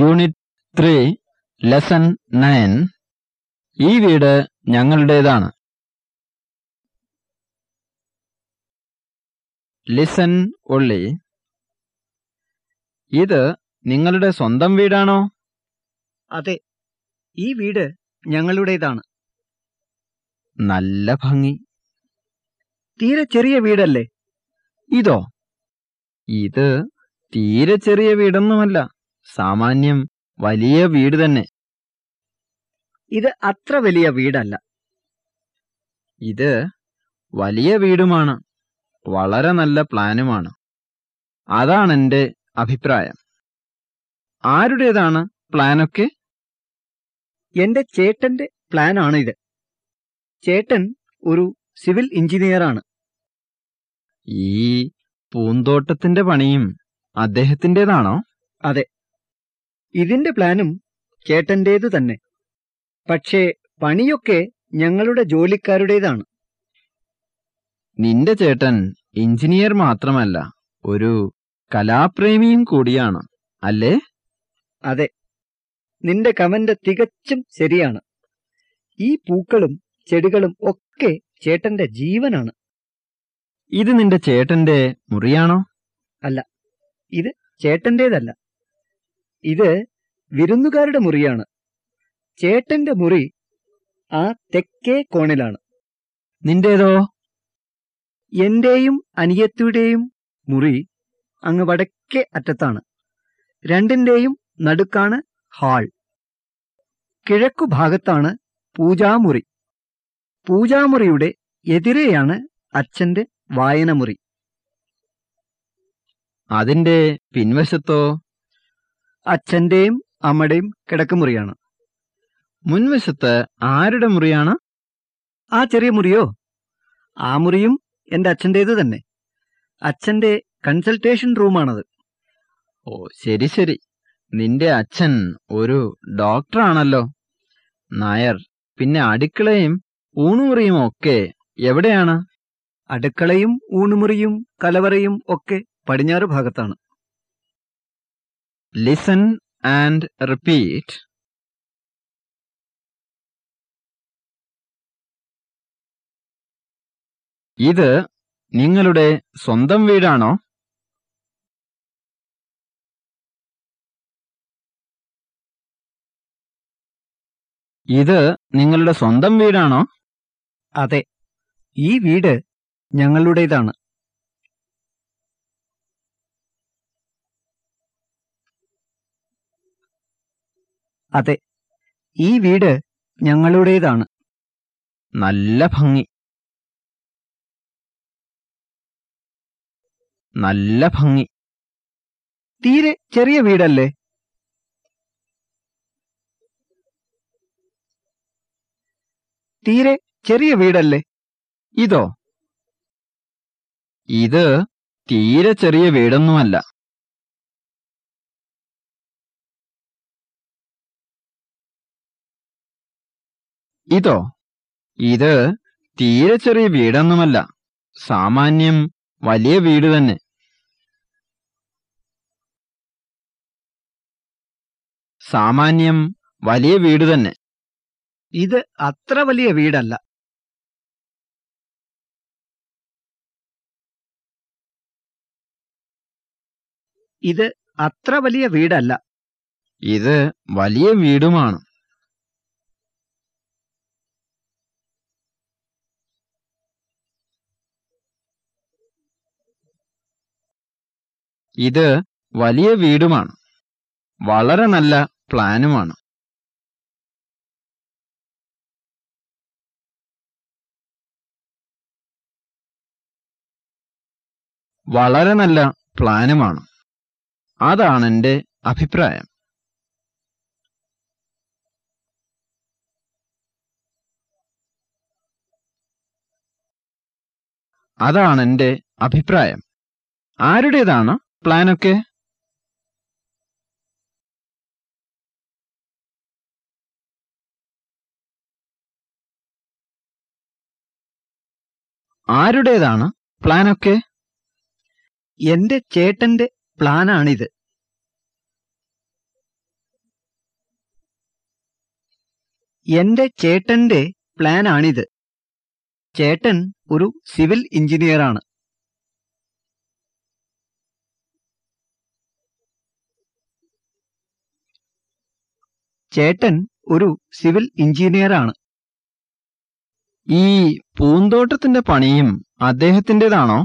Unit three lesson nine ഈ വീട് ഞങ്ങളുടേതാണ്. Listen only ഇത് നിങ്ങളുടെ സ്വന്തം വീടാണോ? അതെ ഈ വീട് ഞങ്ങളുടേതാണ്. നല്ല ഭംഗി. തീരെ ചെറിയ വീടല്ലേ? ഇതോ? ഇത് തീരെ ചെറിയ വീടൊന്നുമല്ല. സാമാന്യം വലിയ വീട് തന്നെ. ഇത് അത്ര വലിയ വീടല്ല. ഇത് വലിയ വീടുമാണ്. വളരെ നല്ല പ്ലാനുമാണ്. അതാണ് എന്റെ അഭിപ്രായം. ആരുടേതാണ് പ്ലാനൊക്കെ? എന്റെ ചേട്ടന്റെ പ്ലാനാണ് ഇത് ചേട്ടൻ ഒരു സിവിൽ എഞ്ചിനീയറാണ്. ഈ പൂന്തോട്ടത്തിന്റെ പണിയും അദ്ദേഹത്തിന്റെതാണോ? ഇതിന്റെ പ്ലാനും ചേട്ടന്റേതു തന്നെ. പക്ഷേ പണിയൊക്കെ ഞങ്ങളുടെ ജോലിക്കാരുടേതാണ്. നിന്റെ ചേട്ടൻ എഞ്ചിനീയർ മാത്രമല്ല ഒരു കലാപ്രേമിയും കൂടിയാണ് അല്ലേ? അതെ. നിന്റെ കമന്റ് തികച്ചും ശരിയാണ്. ഈ പൂക്കളും ചെടികളും ഒക്കെ ചേട്ടന്റെ ജീവനാണ്. ഇത് നിന്റെ ചേട്ടന്റെ മുറിയാണോ? അല്ല ഇത് ചേട്ടന്റേതല്ല. ഇത് വിരുന്നുകാരുടെ മുറിയാണ്. ചേട്ടന്റെ മുറി ആ തെക്കേ കോണിലാണ്. നിന്റേതോ? എന്റെയും അനിയത്തിയുടെയും മുറി അങ്ങ് വടക്കേ അറ്റത്താണ്. രണ്ടിന്റെയും നടുക്കാണ് ഹാൾ. കിഴക്കു ഭാഗത്താണ് പൂജാമുറി. പൂജാമുറിയുടെ എതിരെയാണ് അച്ഛന്റെ വായനമുറി. അതിന്റെ പിൻവശത്തോ അച്ഛന്റെയും അമ്മയുടെയും കിടക്കുമുറിയാണ് മുൻവശത്ത് ആരുടെ മുറിയാണ്? ആ ചെറിയ മുറിയോ? ആ മുറിയും എന്റെ അച്ഛന്റേത് തന്നെ. അച്ഛന്റെ കൺസൾട്ടേഷൻ റൂമാണത്. ഓ ശരി ശരി. നിന്റെ അച്ഛൻ ഒരു ഡോക്ടറാണല്ലോ. നായർ പിന്നെ അടുക്കളയും ഊണുമുറിയും ഒക്കെ എവിടെയാണ്? അടുക്കളയും ഊണുമുറിയും കലവറയും ഒക്കെ പടിഞ്ഞാറ് ഭാഗത്താണ്. ലിസൺ ആൻഡ് റിപ്പീറ്റ് ഇത് നിങ്ങളുടെ സ്വന്തം വീടാണോ? ഇത് നിങ്ങളുടെ സ്വന്തം വീടാണോ? അതെ. ഈ വീട് ഞങ്ങളുടേതാണ്. അതെ ഈ വീട് ഞങ്ങളുടേതാണ്. നല്ല ഭംഗി. നല്ല ഭംഗി. തീരെ ചെറിയ വീടല്ലേ? തീരെ ചെറിയ വീടല്ലേ? ഇതോ? ഇത് തീരെ ചെറിയ വീടൊന്നുമല്ല. ഇതോ ഇത് തീരെ ചെറിയ വീടൊന്നുമല്ല. സാമാന്യം വലിയ വീട് തന്നെ. സാമാന്യം വലിയ വീട് തന്നെ. ഇത് അത്ര വലിയ വീടല്ല. ഇത് അത്ര വലിയ വീടല്ല. ഇത് വലിയ വീടുമാണ്. ഇത് വലിയ വീടുമാണ്. വളരെ നല്ല പ്ലാനുമാണ്. വളരെ നല്ല പ്ലാനുമാണ്. അതാണ് എന്റെ അഭിപ്രായം. അതാണ് എന്റെ അഭിപ്രായം. ആരുടേതാണ് പ്ലാനൊക്കെ? ആരുടേതാണ് പ്ലാനൊക്കെ? എന്റെ ചേട്ടന്റെ പ്ലാനാണിത്. എന്റെ ചേട്ടന്റെ പ്ലാനാണിത്. ചേട്ടൻ ഒരു സിവിൽ എഞ്ചിനീയറാണ്. ചേട്ടൻ ഒരു സിവിൽ എഞ്ചിനീയറാണ്. ഈ പൂന്തോട്ടത്തിന്റെ പണിയും അദ്ദേഹത്തിന്റെതാണോ?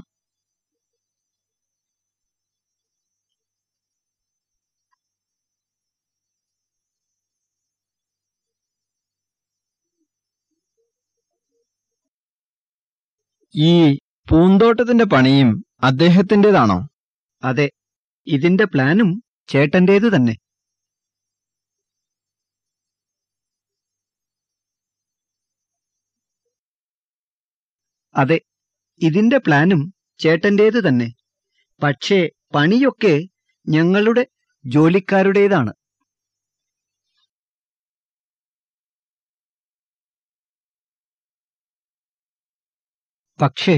ഈ പൂന്തോട്ടത്തിന്റെ പണിയും അദ്ദേഹത്തിന്റെതാണോ? അതെ ഇതിന്റെ പ്ലാനും ചേട്ടന്റേത് തന്നെ അതെ ഇതിന്റെ പ്ലാനും ചേട്ടന്റേത് തന്നെ. പക്ഷേ പണിയൊക്കെ ഞങ്ങളുടെ ജോലിക്കാരുടേതാണ്. പക്ഷേ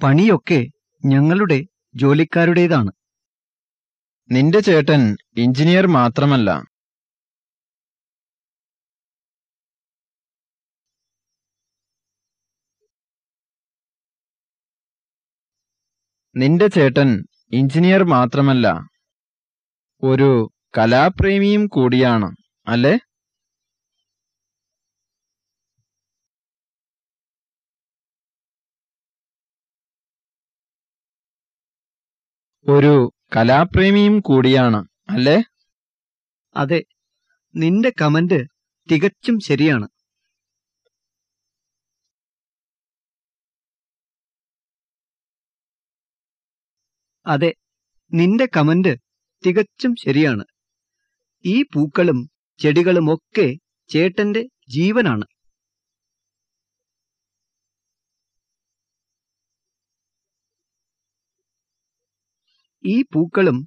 പണിയൊക്കെ ഞങ്ങളുടെ ജോലിക്കാരുടേതാണ്. നിന്റെ ചേട്ടൻ എഞ്ചിനീയർ മാത്രമല്ല. നിന്റെ ചേട്ടൻ എഞ്ചിനീയർ മാത്രമല്ല ഒരു കലാപ്രേമിയും കൂടിയാണ് അല്ലേ? ഒരു കലാപ്രേമിയും കൂടിയാണ് അല്ലേ? അതെ നിന്റെ കമന്റ് തികച്ചും ശരിയാണ്. അതെ നിന്റെ കമന്റ് തികച്ചും ശരിയാണ്. ഈ പൂക്കളും ചെടികളും ഒക്കെ ചേട്ടന്റെ ജീവനാണ്. ഈ പൂക്കളും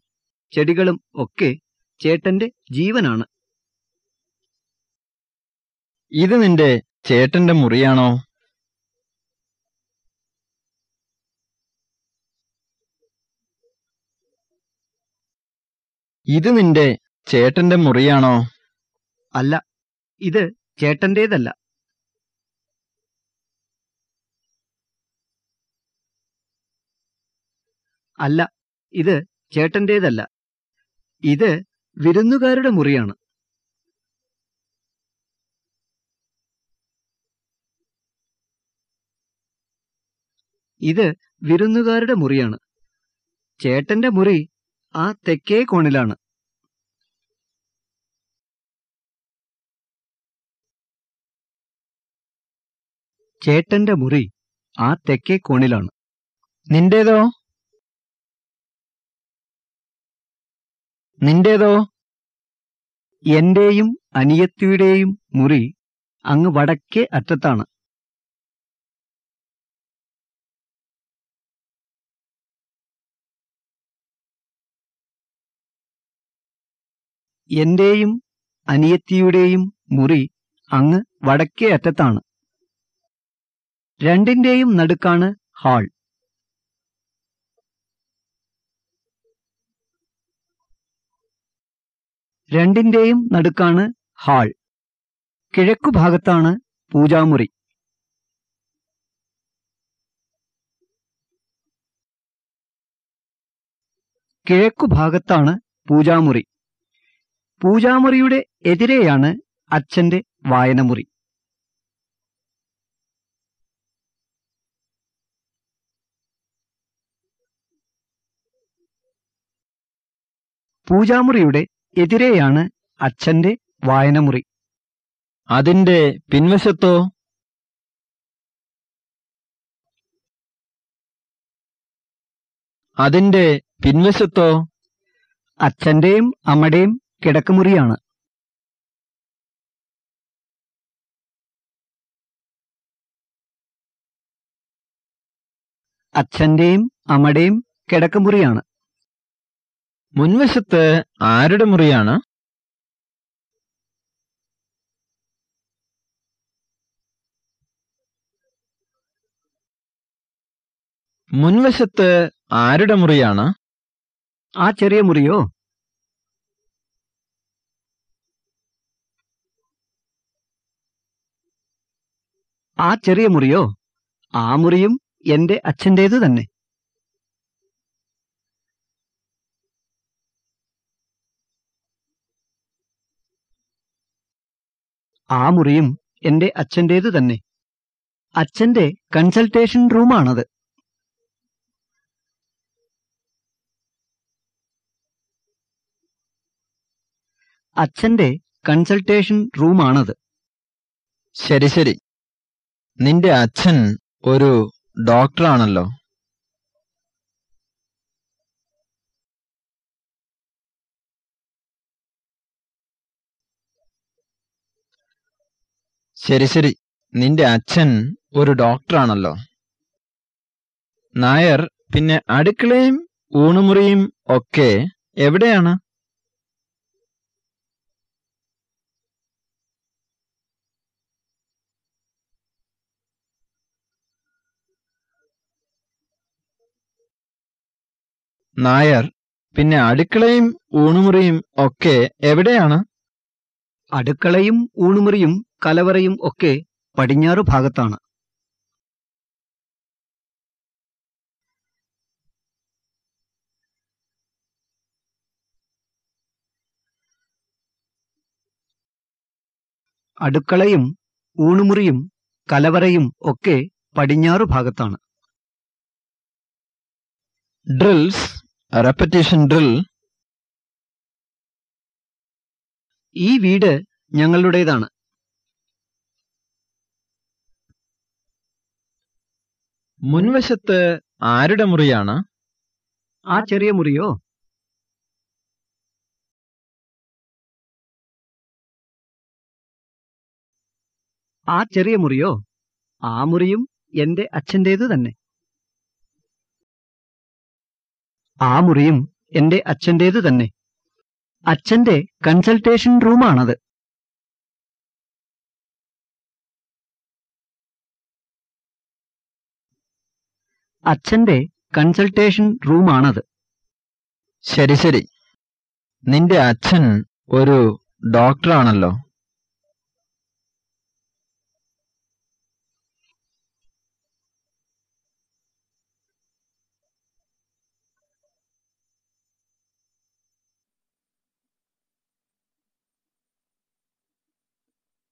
ചെടികളും ഒക്കെ ചേട്ടന്റെ ജീവനാണ്. ഇത് നിന്റെ ചേട്ടന്റെ മുറിയാണോ? ഇത് നിന്റെ ചേട്ടന്റെ മുറിയാണോ? അല്ല ഇത് ചേട്ടന്റേതല്ല. അല്ല ഇത് ചേട്ടന്റേതല്ല. ഇത് വിരുന്നുകാരുടെ മുറിയാണ്. ഇത് വിരുന്നുകാരുടെ മുറിയാണ്. ചേട്ടന്റെ മുറി ആ തെക്കേ കോണിലാണ്. ചേട്ടന്റെ മുറി ആ തെക്കേ കോണിലാണ്. നിന്റേതോ? നിന്റേതോ? എന്റെയും അനിയത്തിയുടെയും മുറി അങ്ങ് വടക്കേ അറ്റത്താണ്. എന്റെയും അനിയത്തിയുടെയും മുറി അങ്ങ് വടക്കേ അറ്റത്താണ്. രണ്ടിന്റെയും നടുക്കാണ് ഹാൾ. രണ്ടിന്റെയും നടുക്കാണ് ഹാൾ. കിഴക്കുഭാഗത്താണ് പൂജാമുറി. കിഴക്കുഭാഗത്താണ് പൂജാമുറി. പൂജാമുറിയുടെ എതിരെയാണ് അച്ഛന്റെ വായനമുറി. പൂജാമുറിയുടെ എതിരെയാണ് അച്ഛന്റെ വായനമുറി. അതിന്റെ പിൻവശത്തോ? അതിന്റെ പിൻവശത്തോ? അച്ഛന്റെയും അമ്മയുടെയും കിടക്കുമുറിയാണ്. അച്ഛന്റെയും അമ്മയുടെയും കിടക്കുമുറിയാണ്. മുൻവശത്ത് ആരുടെ മുറിയാണ്? മുൻവശത്ത് ആരുടെ മുറിയാണ്? ആ ചെറിയ മുറിയോ? ആ ചെറിയ മുറിയോ? ആ മുറിയും എന്റെ അച്ഛന്റേത് തന്നെ. ആ മുറിയും എന്റെ അച്ഛന്റേത് തന്നെ. അച്ഛന്റെ കൺസൾട്ടേഷൻ റൂമാണത്. അച്ഛന്റെ കൺസൾട്ടേഷൻ റൂമാണത്. ശരി ശരി. നിന്റെ അച്ഛൻ ഒരു ഡോക്ടറാണല്ലോ ശരി ശരി. നിന്റെ അച്ഛൻ ഒരു ഡോക്ടറാണല്ലോ നായർ പിന്നെ അടുക്കളയും ഊണുമുറിയും ഒക്കെ എവിടെയാണ്? നായർ. പിന്നെ അടുക്കളയും ഊണുമുറിയും ഒക്കെ എവിടെയാണ്? അടുക്കളയും ഊണുമുറിയും കലവറയും ഒക്കെ പടിഞ്ഞാറു ഭാഗത്താണ്. അടുക്കളയും ഊണുമുറിയും കലവറയും ഒക്കെ പടിഞ്ഞാറു ഭാഗത്താണ്. ഡ്രിൽസ് റെപ്പറ്റീഷൻ ഡ്രിൽ ഈ വീട് ഞങ്ങളുടേതാണ്. മുൻവശത്ത് ആരുടെ മുറിയാണ്? ആ ചെറിയ മുറിയോ? ആ ചെറിയ മുറിയോ? ആ മുറിയും എന്റെ അച്ഛന്റേത് തന്നെ ആ മുറിയും എന്റെ അച്ഛന്റേത് തന്നെ. അച്ഛന്റെ കൺസൾട്ടേഷൻ റൂമാണത്. അച്ഛന്റെ കൺസൾട്ടേഷൻ റൂമാണത്. ശരി ശരി. നിന്റെ അച്ഛൻ ഒരു ഡോക്ടറാണല്ലോ.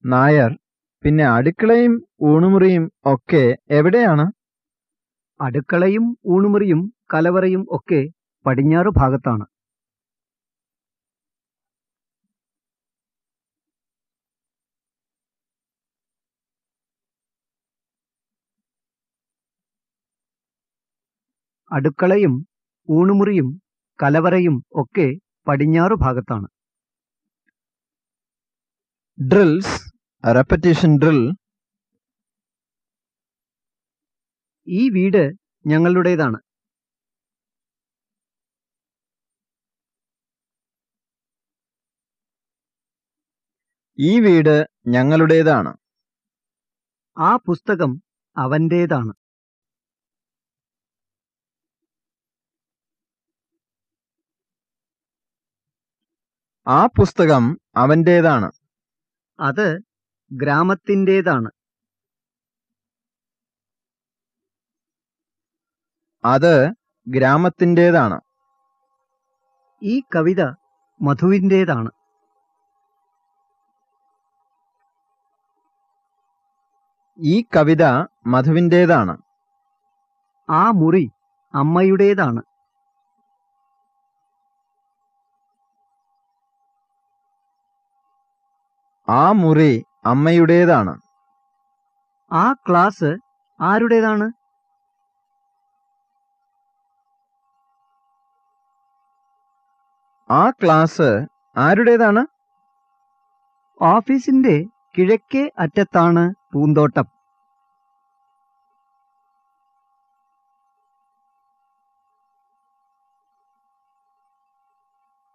നായർ പിന്നെ അടുക്കളയും ഊണുമുറിയും ഒക്കെ എവിടെയാണ്? അടുക്കളയും ഊണുമുറിയും കലവറയും ഒക്കെ പടിഞ്ഞാറ് ഭാഗത്താണ്. അടുക്കളയും ഊണുമുറിയും കലവറയും ഒക്കെ പടിഞ്ഞാറു ഭാഗത്താണ്. ഡ്രിൽസ് റെപ്പറ്റീഷൻ ഡ്രിൽ ഈ വീട് ഞങ്ങളുടേതാണ്. ഈ വീട് ഞങ്ങളുടേതാണ്. ആ പുസ്തകം അവന്റേതാണ്. ആ പുസ്തകം അവന്റേതാണ്. അത് ഗ്രാമത്തിന്റേതാണ്. അത് ഗ്രാമത്തിന്റേതാണ്. ഈ കവിത മധുവിന്റേതാണ്. ഈ കവിത മധുവിന്റേതാണ്. ആ മുറി അമ്മയുടേതാണ്. ആ മുറി അമ്മയുടേതാണ്. ആ ക്ലാസ് ആരുടേതാണ്? ആ ക്ലാസ് ആരുടേതാണ്? ഓഫീസിന്റെ കിഴക്കേ അറ്റത്താണ് പൂന്തോട്ടം.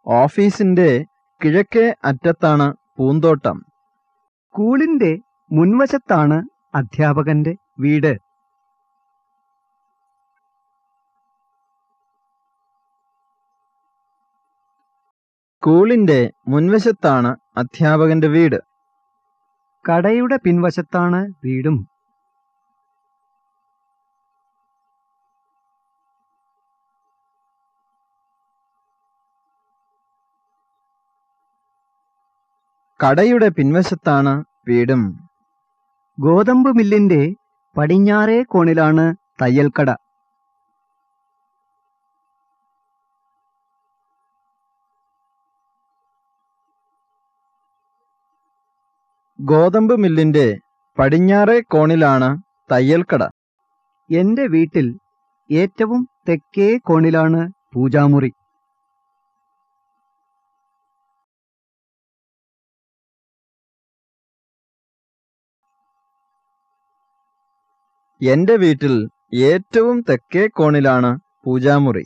ഓഫീസിന്റെ കിഴക്കേ അറ്റത്താണ് പൂന്തോട്ടം. സ്കൂളിന്റെ മുൻവശത്താണ് അധ്യാപകന്റെ വീട്. സ്കൂളിന്റെ മുൻവശത്താണ് അധ്യാപകന്റെ വീട്. കടയുടെ പിൻവശത്താണ് വീടും. കടയുടെ പിൻവശത്താണ് വീടും. ഗോതമ്പ് മില്ലിന്റെ പടിഞ്ഞാറേ കോണിലാണ് തയ്യൽക്കട. ഗോതമ്പ് മില്ലിന്റെ പടിഞ്ഞാറേ കോണിലാണ് തയ്യൽക്കട. എന്റെ വീട്ടിൽ ഏറ്റവും തെക്കേ കോണിലാണ് പൂജാമുറി. എന്റെ വീട്ടിൽ ഏറ്റവും തെക്കേ കോണിലാണ് പൂജാമുറി.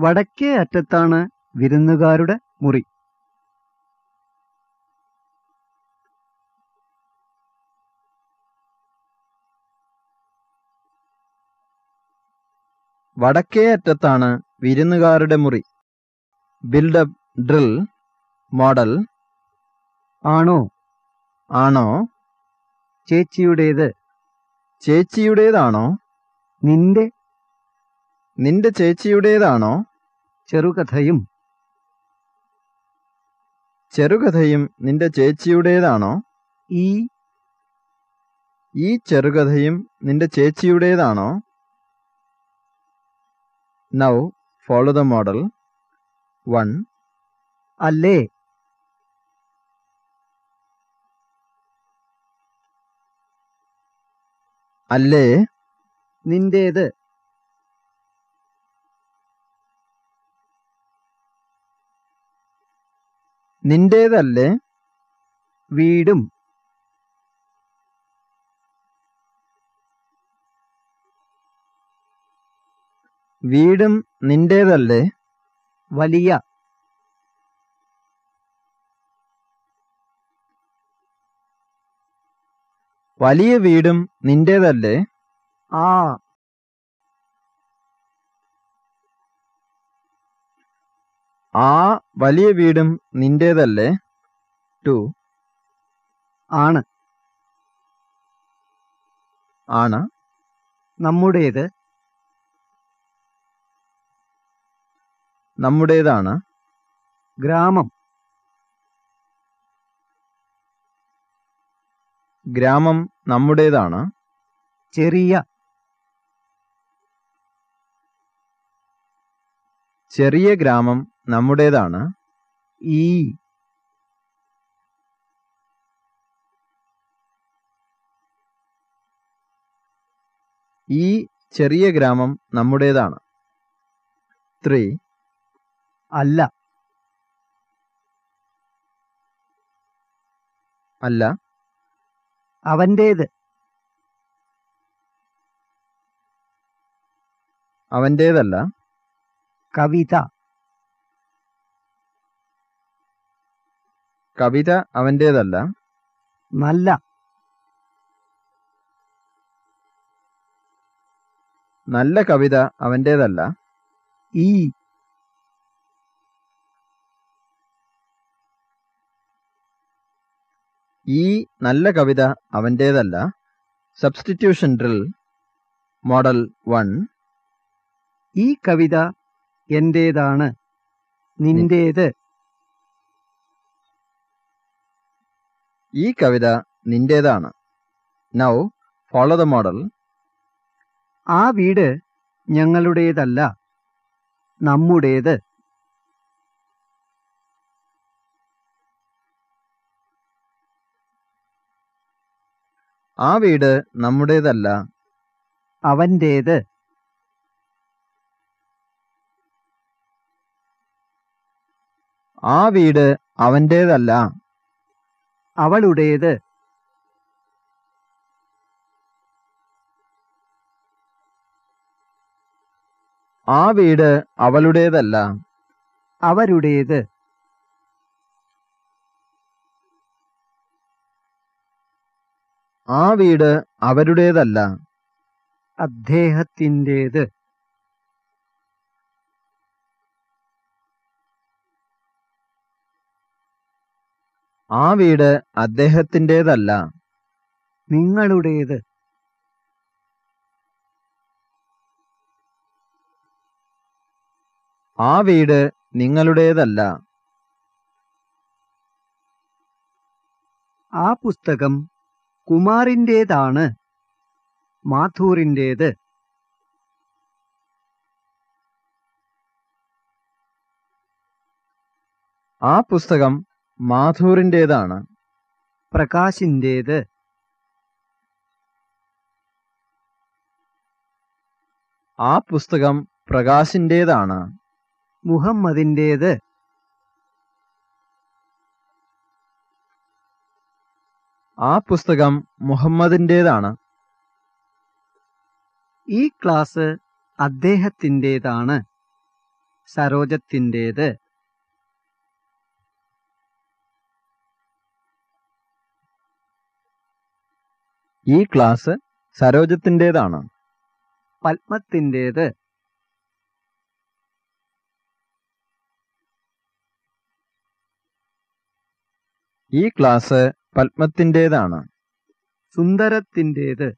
വടക്കേ അറ്റത്താണ് വിരുന്നുകാരുടെ മുറി. വടക്കേ അറ്റത്താണ് വിരുന്നുകാരുടെ മുറി. Build up drill model. ആണോ? ആണോ? ചേച്ചിയുടേത്? ചേച്ചിയുടേതാണോ? നിന്റെ? നിന്റെ ചേച്ചിയുടേതാണോ? ചെറുകഥയും. ചെറുകഥയും നിന്റെ ചേച്ചിയുടേതാണോ? ഈ. ഈ ചെറുകഥയും നിന്റെ ചേച്ചിയുടേതാണോ? Now follow the model one അല്ലേ? അല്ലേ? നിന്റേത്. നിന്റേതല്ലേ? വീടും. വീടും നിന്റേതല്ലേ? വലിയ വലിയ വീടും നിന്റേതല്ലേ? ആ. ആ വലിയ വീടും നിന്റേതല്ലേ? ടു. ആണ്. ആണ്. നമ്മുടേത്? നമ്മുടേതാണ്. ഗ്രാമം. ഗ്രാമം നമ്മുടേതാണ്. ചെറിയ. ചെറിയ ഗ്രാമം നമ്മുടേതാണ്. ഈ. ഈ ചെറിയ ഗ്രാമം നമ്മുടേതാണ്. ത്രീ. അല്ല. അല്ല. അവന്റേത്. അവന്റേതല്ല. കവിത. കവിത അവന്റേതല്ല. നല്ല. നല്ല കവിത അവന്റേതല്ല. ഈ. ഈ നല്ല കവിത അവന്റേതല്ല. സബ്സ്റ്റിറ്റ്യൂഷൻ ഡ്രിൽ മോഡൽ വൺ ഈ കവിത എന്റേതാണ്? നിന്റേത്. ഈ കവിത നിന്റേതാണ്. നൗ ഫോളോ ദ മോഡൽ ആ വീട് ഞങ്ങളുടേതല്ല നമ്മുടേത്. ആ വീട് നമ്മുടേതല്ല. അവന്റേത്. ആ വീട് അവന്റേതല്ല. അവളുടേത്. ആ വീട് അവളുടേതല്ല. അവരുടേത്. ആ വീട് അവരുടേതല്ല. അദ്ദേഹത്തിന്റേത്. ആ വീട് അദ്ദേഹത്തിന്റെതല്ല. നിങ്ങളുടേത്. ആ വീട് നിങ്ങളുടേതല്ല. ആ പുസ്തകം കുമാറിന്റേതാണ്. മാഥൂറിന്റേത് ആ പുസ്തകം മാഥൂറിന്റേതാണ് പ്രകാശിന്റേത്. ആ പുസ്തകം പ്രകാശിന്റേതാണ്. മുഹമ്മദിന്റേത്. ആ പുസ്തകം മുഹമ്മദിന്റെതാണ് ഈ ക്ലാസ് അദ്ദേഹത്തിന്റേതാണ് സരോജത്തിന്റേത് ഈ ക്ലാസ് സരോജത്തിന്റേതാണ് പത്മത്തിന്റേത് ഈ ക്ലാസ് പത്മത്തിന്റേതാണ്. സുന്ദരത്തിന്റേത്.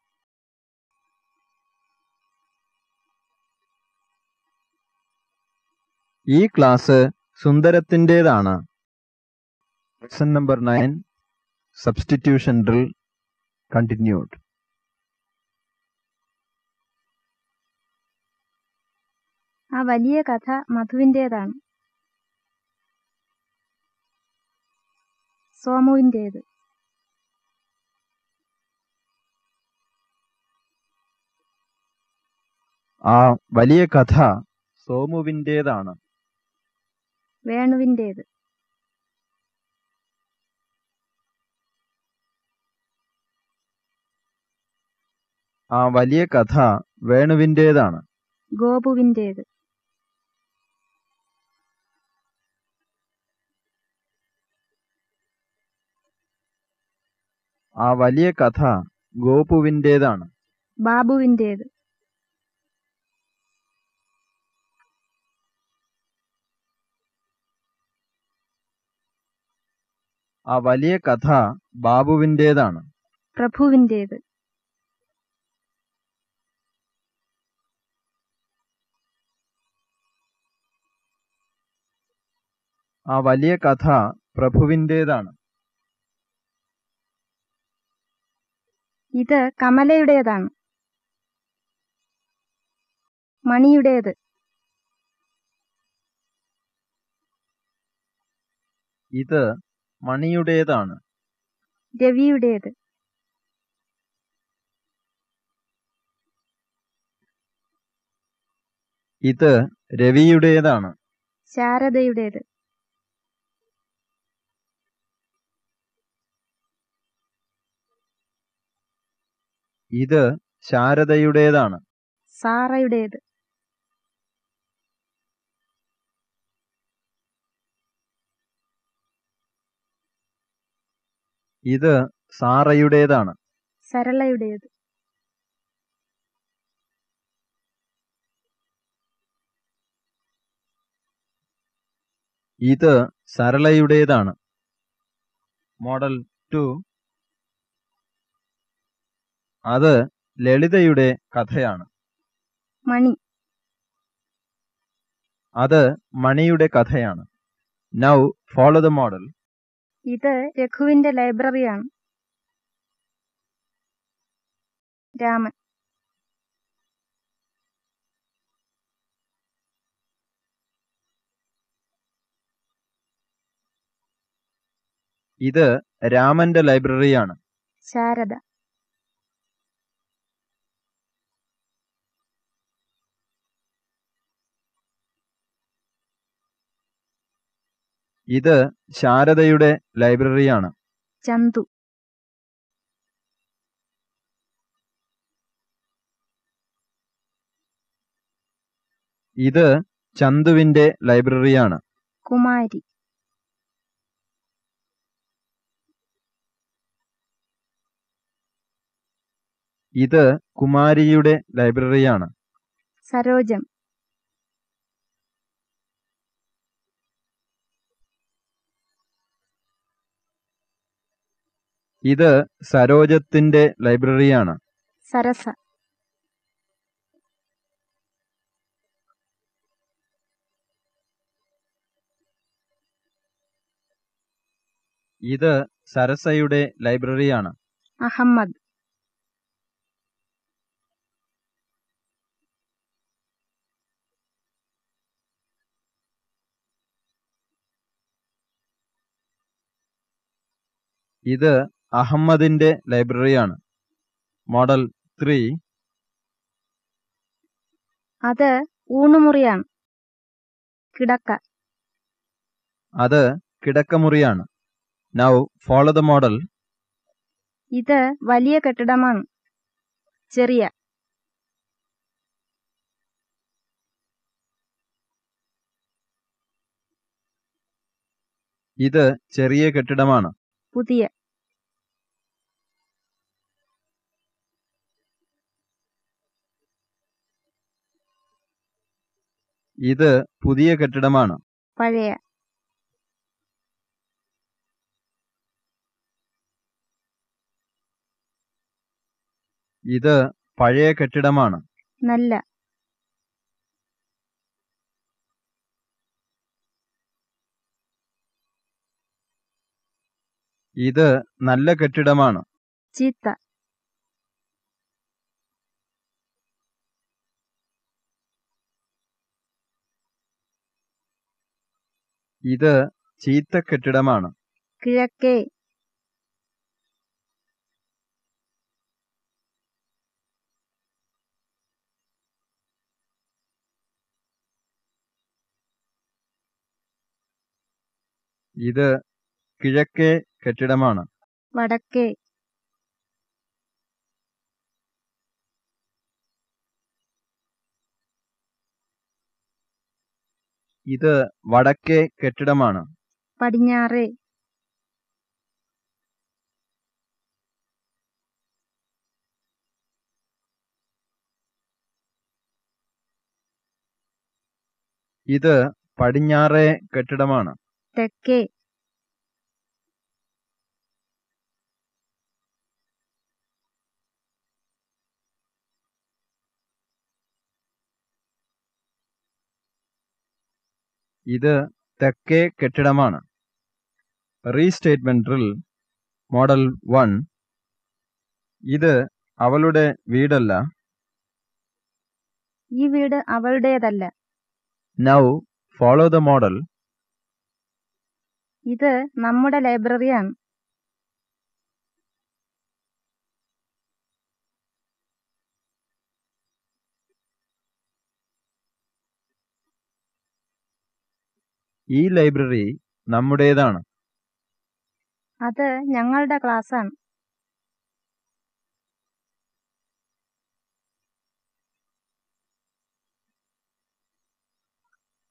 ഈ class സുന്ദരത്തിന്റെതാണ്. Lesson number nine substitution drill continued ആ വലിയ കഥ മധുവിന്റേതാണ്. സോമുവിന്റേത്. ആ വലിയ കഥ സോമുവിന്റേതാണ്. വേണുവിന്റേത്. ആ വലിയ കഥ വേണുവിന്റേതാണ്. ഗോപുവിന്റേത്. ആ വലിയ കഥ ഗോപുവിന്റേതാണ്. ബാബുവിന്റേത് ആ വലിയ കഥ ബാബുവിന്റേതാണ് പ്രഭുവിന്റേത് ആ വലിയ കഥ പ്രഭുവിന്റേതാണ് ഇത് കമലയുടേതാണ്. മണിയുടേത്. ഇത് മണിയുടേതാണ്. രവിയുടേത്. ഇത് രവിയുടേതാണ്. ശാരദയുടേത്. ഇത് ശാരദയുടേതാണ്. സാറയുടേത്. ഇത് സാറയുടേതാണ്. സരളയുടേത്. ഇത് സരളയുടേതാണ്. Model to. അത് ലളിതയുടെ കഥയാണ്. മണി. അത് മണിയുടെ കഥയാണ്. നൗ ഫോളോ ദ മോഡൽ ഇത് രഘുവിന്റെ ലൈബ്രറിയാണ്. രാമൻ. ഇത് രാമന്റെ ലൈബ്രറിയാണ്. ശാരദ. ഇത് ശാരദയുടെ ലൈബ്രറിയാണ്. ചന്തു. ഇത് ചന്തുവിന്റെ ലൈബ്രറിയാണ്. കുമാരി. ഇത് കുമാരിയുടെ ലൈബ്രറിയാണ്. സരോജം. ഇത് സരോജത്തിന്റെ ലൈബ്രറിയാണ്. സരസ. ഇത് സരസയുടെ ലൈബ്രറിയാണ്. അഹമ്മദ്. ഇത് അഹമ്മദിന്റെ ലൈബ്രറിയാണ്. Model three. അത് ഊണുമുറിയാണ്. കിടക്ക. അത് കിടക്കമുറിയാണ്. നൗ ഫോളോ ദ മോഡൽ ഇത് വലിയ കെട്ടിടമാണ്. ചെറിയ. ഇത് ചെറിയ കെട്ടിടമാണ്. പുതിയ. ഇത് പുതിയ കെട്ടിടമാണ്. പഴയ. ഇത് പഴയ കെട്ടിടമാണ്. നല്ല. ഇത് നല്ല കെട്ടിടമാണ്. ചീത്ത. ഇത് ചീത്ത കെട്ടിടമാണ്. കിഴക്കേ. ഇത് കിഴക്കേ കെട്ടിടമാണ്. വടക്കേ. ഇത് വടക്കേ കെട്ടിടമാണ്. പടിഞ്ഞാറേ. ഇത് പടിഞ്ഞാറേ കെട്ടിടമാണ്. തെക്കേ. ഇത് തെക്കേ കെട്ടിടമാണ്. റീസ്റ്റേറ്റ്മെന്റിൽ ഡ്രിൽ മോഡൽ വൺ. ഇത് അവളുടെ വീടല്ല. ഈ വീട് അവളുടേതല്ല. നൗ ഫോളോ ദ മോഡൽ ഇത് നമ്മുടെ ലൈബ്രറിയാണ്. ഈ ലൈബ്രറി നമ്മുടേതാണ്. അത് ഞങ്ങളുടെ ക്ലാസ്സാണ്.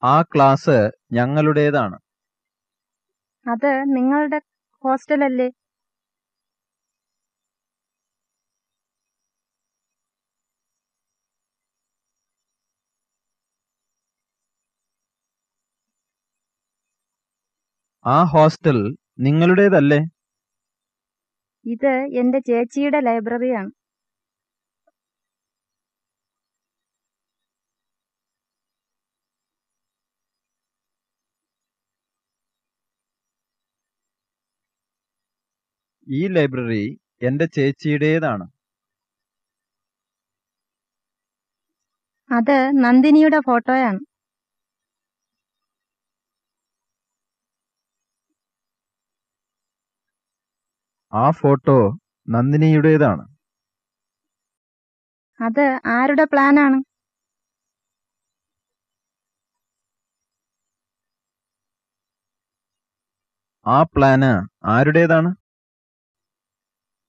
ആ ക്ലാസ് ഞങ്ങളുടേതാണ്. അത് നിങ്ങളുടെ ഹോസ്റ്റലല്ലേ? ആ ഹോസ്റ്റൽ നിങ്ങളുടേതല്ലേ? ഇത് എന്റെ ചേച്ചിയുടെ ലൈബ്രറിയാണ്. ഈ ലൈബ്രറി എന്റെ ചേച്ചിയുടേതാണ്. അത് നന്ദിനിയുടെ ഫോട്ടോയാണ്. ആ ഫോട്ടോ നന്ദിനിയുടേതാണ്. അത് ആരുടെ പ്ലാനാണ്? ആ പ്ലാന് ആരുടേതാണ്?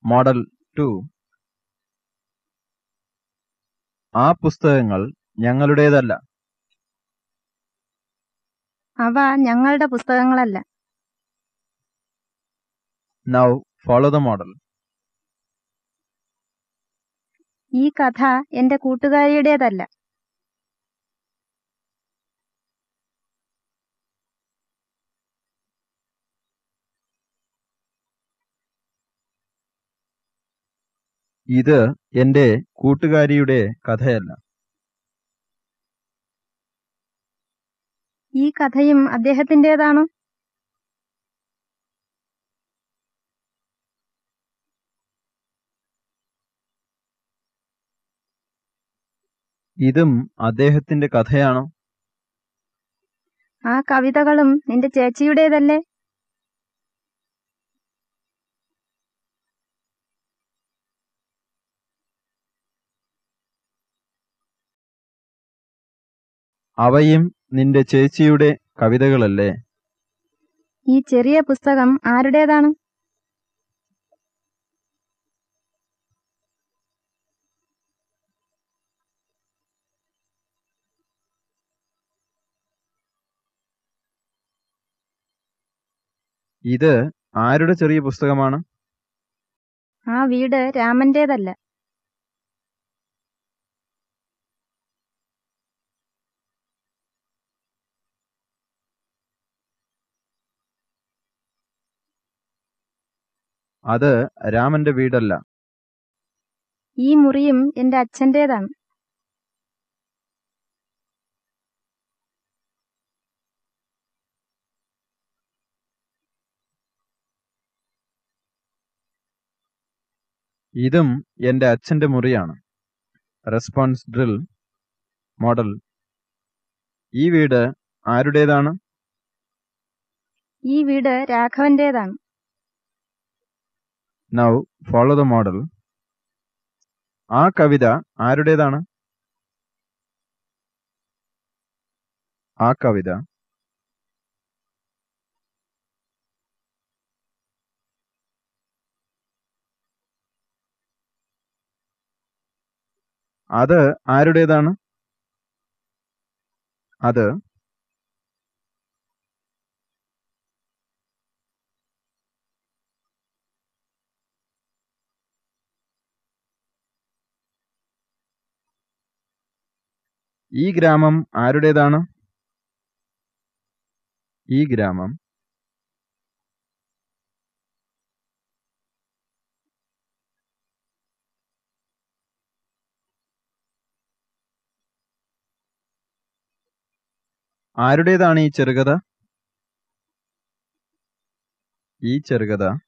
Model two. ആ പുസ്തകങ്ങൾ ഞങ്ങളുടേതല്ല. അവ ഞങ്ങളുടെ പുസ്തകങ്ങളല്ല. നൗ ഫോളോ ദ മോഡൽ ഈ കഥ എന്റെ കൂട്ടുകാരിയുടേതല്ല. ഇത് എന്റെ കൂട്ടുകാരിയുടെ കഥയല്ല. ഈ കഥയും അദ്ദേഹത്തിന്റേതാണോ ഇതും അദ്ദേഹത്തിന്റെ കഥയാണോ? ആ കവിതകളും നിന്റെ ചേച്ചിയുടേതല്ലേ? അവയും നിന്റെ ചേച്ചിയുടെ കവിതകളല്ലേ? ഈ ചെറിയ പുസ്തകം ആരുടേതാണ്? ഇത് ആരുടെ ചെറിയ പുസ്തകമാണ്? ആ വീട് രാമന്റേതല്ല. അത് രാമന്റെ വീടല്ല. ഈ മുറിയും എന്റെ അച്ഛന്റേതാണ്. ഇതും എന്റെ അച്ഛന്റെ മുറിയാണ്. റെസ്പോൺസ് ഡ്രിൽ മോഡൽ ഈ വീട് ആരുടേതാണ്? ഈ വീട് രാഘവന്റേതാണ് നൗ ഫോളോ ദ മോഡൽ ആ കവിത ആരുടേതാണ്? ആ കവിത. അത് ആരുടേതാണ്? അത് ഈ ഗ്രാമം ആരുടേതാണ്? ഈ ഗ്രാമം ആരുടേതാണ് ഈ ചെറുകഥ? ഈ ചെറുകഥ.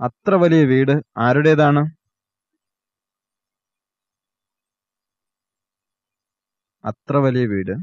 അത്ര വലിയ വീട് ആരുടേതാണ്? അത്ര വലിയ വീട്.